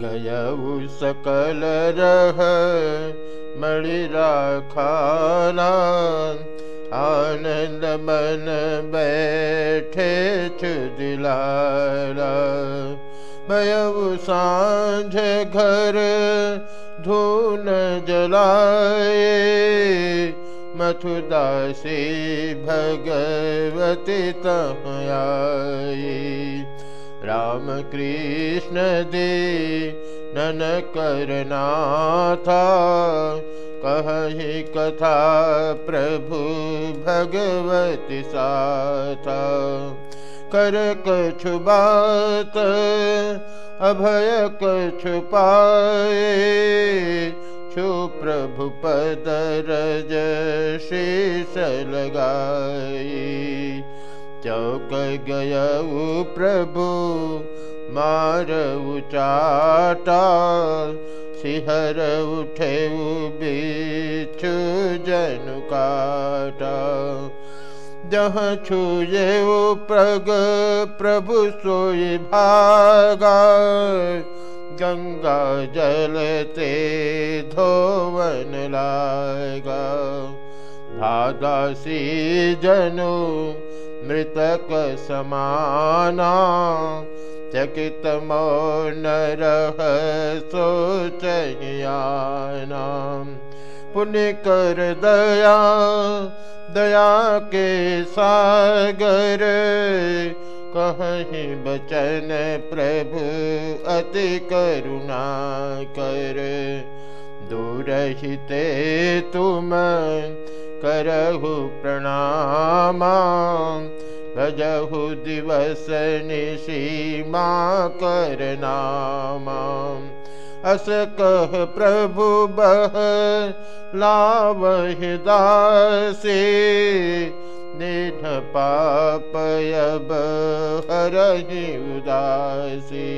गयऊ सकल आनंद मन बैठे छुदिलारा भयऊ सांझ घर धून जलाए मथुदासी भगवती तमयाई राम कृष्ण दे नन करना था कही कथा प्रभु भगवती साथा। कर कछु बात, अभय कछु पाए। छु प्रभु पदरज शीश लगाई चौक गय प्रभु मार उचाटा सिहर उठे बिछु जनु काटा। जहाँ छुए प्रग, प्रभु सोई भागा। गंगा जल ते धोवन लागा। भागा सी जनु मृतक समाना चकित मौन रह सोचयाना पुण्य कर दया दया के सागर कहीं बचन प्रभु अति करुणा कर। दूर हिते तुम करहु प्रणामा, भजहु दिवस निशीमा करनामा। अस कह प्रभु बह लावहि दासी, निध पापयब हरहि उदासी।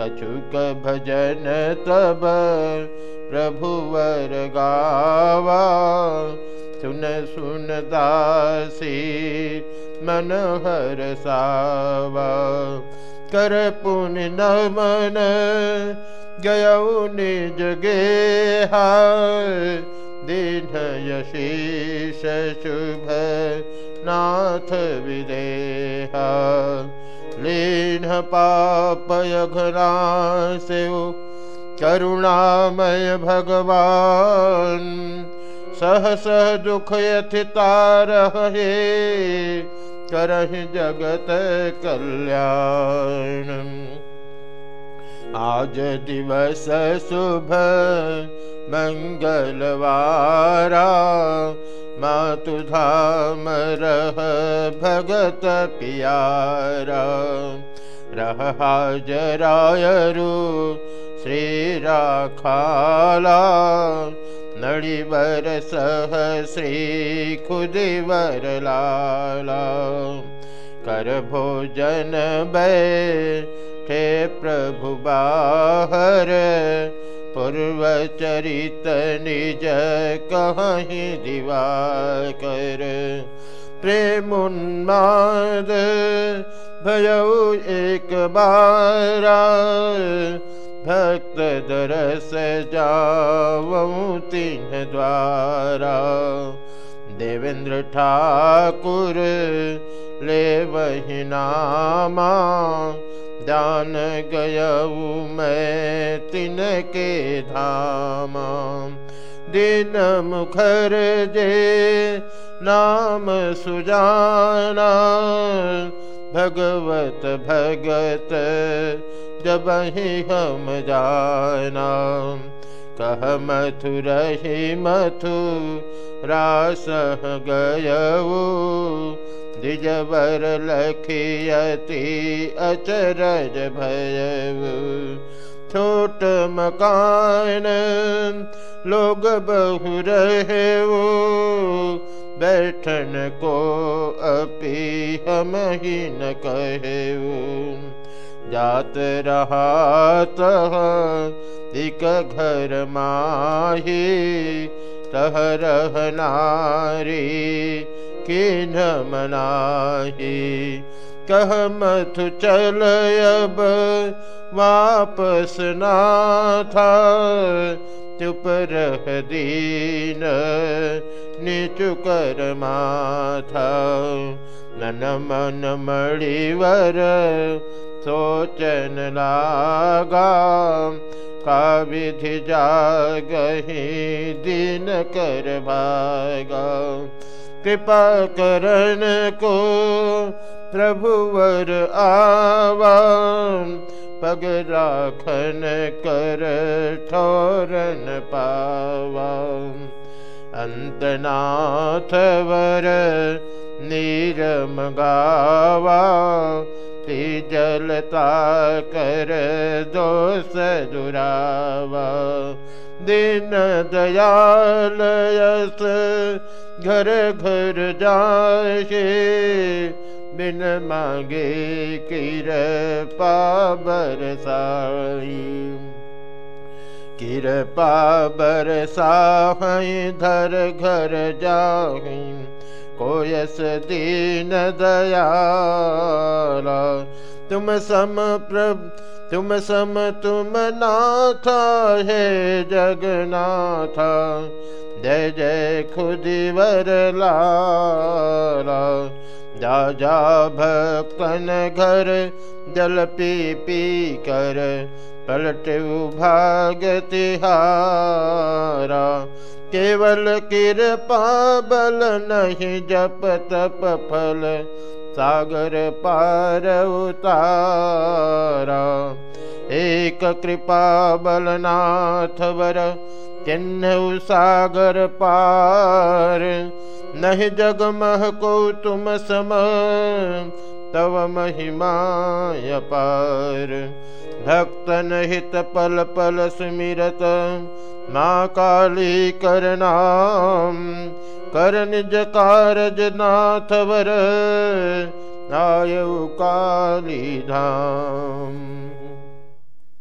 कछुक भजन तब प्रभुवर गावा सुन सुन दासी मन हर सावा। कर पुण्य नमन गयऊ निज गेहा। दीन यशीष शुभ नाथ विदेहा। लीन पापय घना से करुणामय भगवान। सहस दुख यथितार हे करहि जगत कल्याण। आज दिवस शुभ मंगलवारा मातु धाम रह भगत पियारा। रह हाजरायरु श्री राखाला नड़ीवर सह श्री खुदिवर लाला कर भोजन बैठे प्रभु बाहर पूर्व चरित निज कहीं दिवाकर। प्रेमुन्माद भयऊ एक बारा भक्त दरस जाऊँ तीन द्वारा। देवेंद्र ठाकुर ले वही नामा दान गयऊ मैं के धाम। दिन मुखर जे नाम सुजाना भगवत भगत जब ही हम जाना, कह मथुर ही मथु रास गयऊ, द्विजवर लखियति अचरज भयव छोट मकान, लोग बहु रहे वो बैठन को अपी हम ही न कहे जात रहा तह एक घर माही तह रहनारी किन मनाही कह मथु चल अब वापस ना था चुप रह दीन नीचु कर माथा। नन मन मणिवर सोचन लागा का विधि जागही दिन कर भागा कृपा करण को प्रभुवर आवा पग राखन कर ठोरन पावा अंतनाथ वर नीरम गावा जलता कर दोष दुरावा। दिन दीन घर घर् जा बन मागे कीर पारसारी पाबर साई धर घर जाही कोयस दीन दयाला। तुम सम प्रभ, तुम सम, तुम नाथ हे जगन्नाथ। जय जय खुदिवर लाला। जा जा, भक्तन घर, जल पी पी कर। पलट भाग तिहारा केवल कृपा बल नहीं, जप तप फल सागर पार उतारा। एक कृपा बलनाथ वर, चिन्ह सागर पार। नहीं जगमह को तुम सम तव महिमा पार भक्तन हित पल पल सुमिरत। माँ काली करनाम कर निज कारज नाथवर आयु काली धाम।